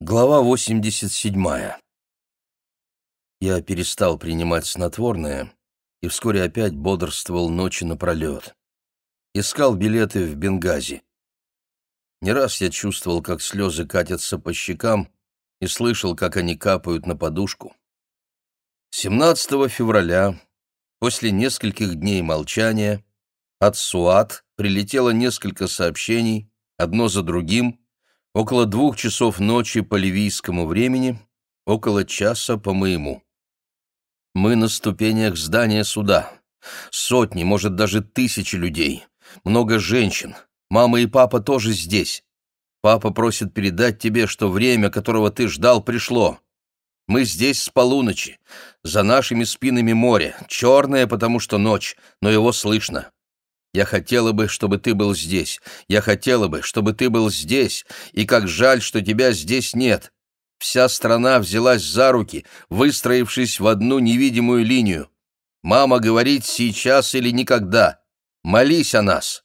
Глава 87. Я перестал принимать снотворное и вскоре опять бодрствовал ночи напролет. Искал билеты в Бенгази. Не раз я чувствовал, как слезы катятся по щекам, и слышал, как они капают на подушку. 17 февраля, после нескольких дней молчания, от Суат прилетело несколько сообщений, одно за другим — Около двух часов ночи по ливийскому времени, около часа по моему. Мы на ступенях здания суда. Сотни, может, даже тысячи людей. Много женщин. Мама и папа тоже здесь. Папа просит передать тебе, что время, которого ты ждал, пришло. Мы здесь с полуночи. За нашими спинами море. Черное, потому что ночь, но его слышно. Я хотела бы, чтобы ты был здесь. Я хотела бы, чтобы ты был здесь. И как жаль, что тебя здесь нет. Вся страна взялась за руки, выстроившись в одну невидимую линию. Мама говорит сейчас или никогда. Молись о нас.